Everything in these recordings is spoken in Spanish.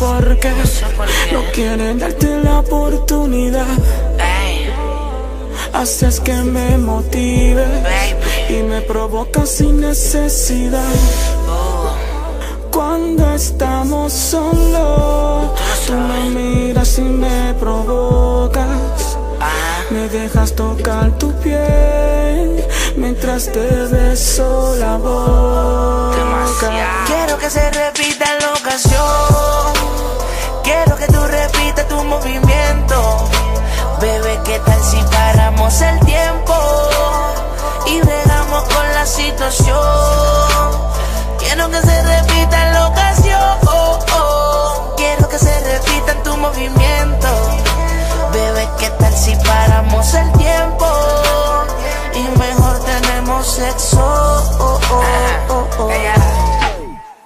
por qué no quieren darte la oportunidad. Haces que me motive y me provoca sin necesidad. Cuando estamos solos, tú me miras y me provocas. Me dejas tocar tu piel mientras te beso la boca. Quiero que se repita la ocasión. Que tú repitas tu movimiento. Bebé, ¿qué tal si paramos el tiempo y bregamos con la situación? Quiero que se repita la ocasión. Quiero que se repita en tu movimiento. Bebé, ¿qué tal si paramos el tiempo y mejor tenemos sexo?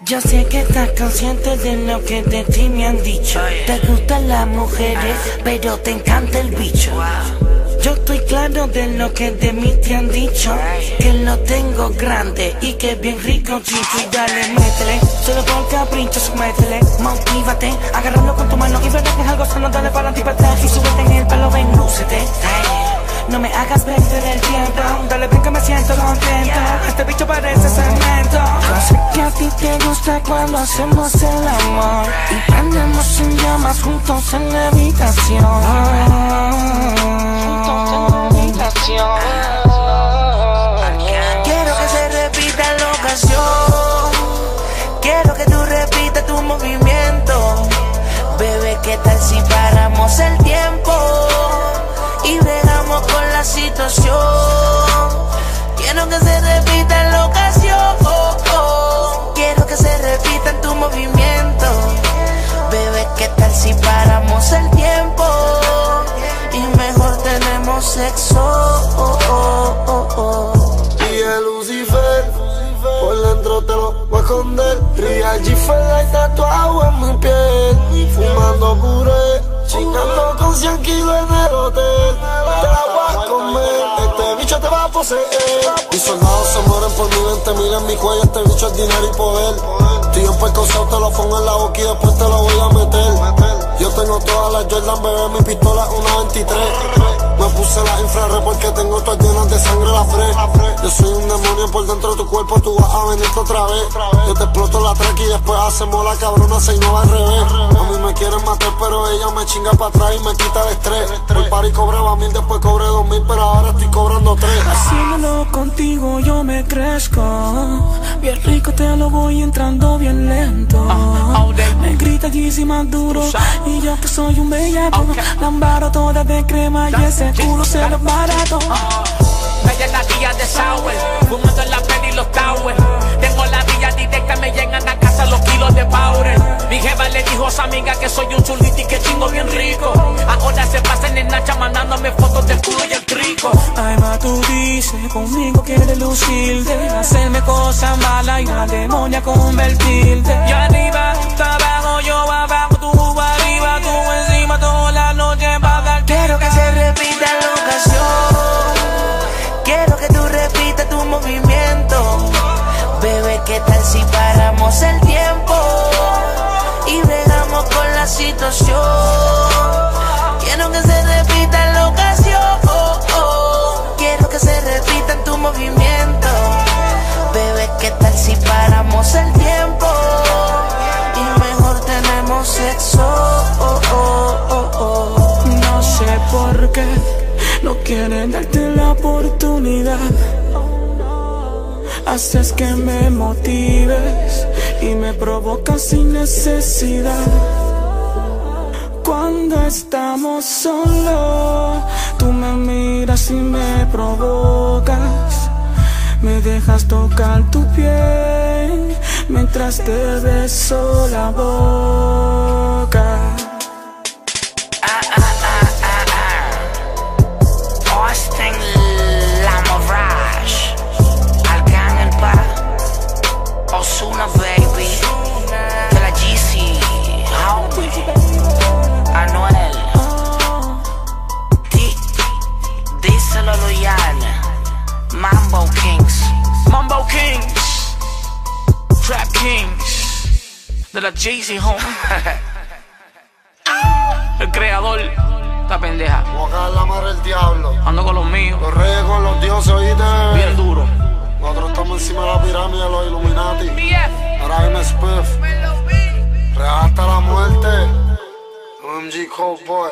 Yo sé que estás consciente de lo que de ti me han dicho. Te gustan las mujeres, pero te encanta el bicho. Yo estoy claro de lo que de mí te han dicho. Que lo tengo grande y que bien rico chicho. Y dale, métele, solo por capricho, métele. Motívate, agárralo con tu mano y verás que es algo sano. Dale para ti para atrás y súbete en el pelo, ven, lúcete. No me hagas perder el tiempo ti te gusta cuando hacemos el amor. Y prendemos en llamas juntos en la habitación. Juntos en la habitación. Quiero que se repita la ocasión. Quiero que tú repitas tu movimiento. Bebé, ¿qué tal si paramos el tiempo? Y bregamos con la situación. Quiero que se sexo Y el Lucifer Por dentro te lo voy a esconder. G-Fella y tatuado en mi piel. Fumando puré Chingando con 100 kilos en el hotel. Te la voy a comer Este bicho te va a poseer. Mis soldados se mueren por mi 20 mil en mi cuello Este bicho es dinero y poder Tío en percoceo te lo pongo en la boca y después te lo voy a meter. Yo tengo todas las Jordan, bebé, mi pistola es una 23 Me puse la infrared porque tengo todas llenas de sangre la fre Yo soy un demonio por dentro de tu cuerpo, tú vas a venirte otra vez. Yo te exploto la track y después hacemos la cabrona se no va al revés. A mí me quieren matar pero ella me chinga para atrás y me quita el estrés. El party cobraba mil, después cobré dos mil, pero ahora estoy cobrando tres. Haciéndolo contigo yo me crezco. Bien rico te lo voy entrando bien lento. Me grita Yeezy más duro. Y yo que soy un bellaco Lambaro toda de crema y ese culo se lo barato. Me la día de sour, fumando en la peli y los towers. Tengo la vía directa, me llegan kilos de powder. Mi jefa le dijo a su amiga que soy un chulito y que chingo bien rico. Ahora se pasan en Nacha mandándome fotos del culo y el trico. Ay, ma, tú dices, conmigo quieres lucirte Hacerme cosas malas y la demonia convertirte arriba, oportunidad Haces que me motives y me provocas sin necesidad. Cuando estamos solos, tú me miras y me provocas. Me dejas tocar tu piel mientras te beso la boca Marcelo Luyana, Mambo Kings. Mambo Kings, Trap Kings, de la Jay-Z, home. El creador, esta pendeja. Voy a la mar el diablo. Ando con los míos. Los reyes con los dioses, oíste. Bien duro. Nosotros estamos encima de la pirámide de los Illuminati. Ahora MSPF. Real hasta la muerte. OMG Cold Boy.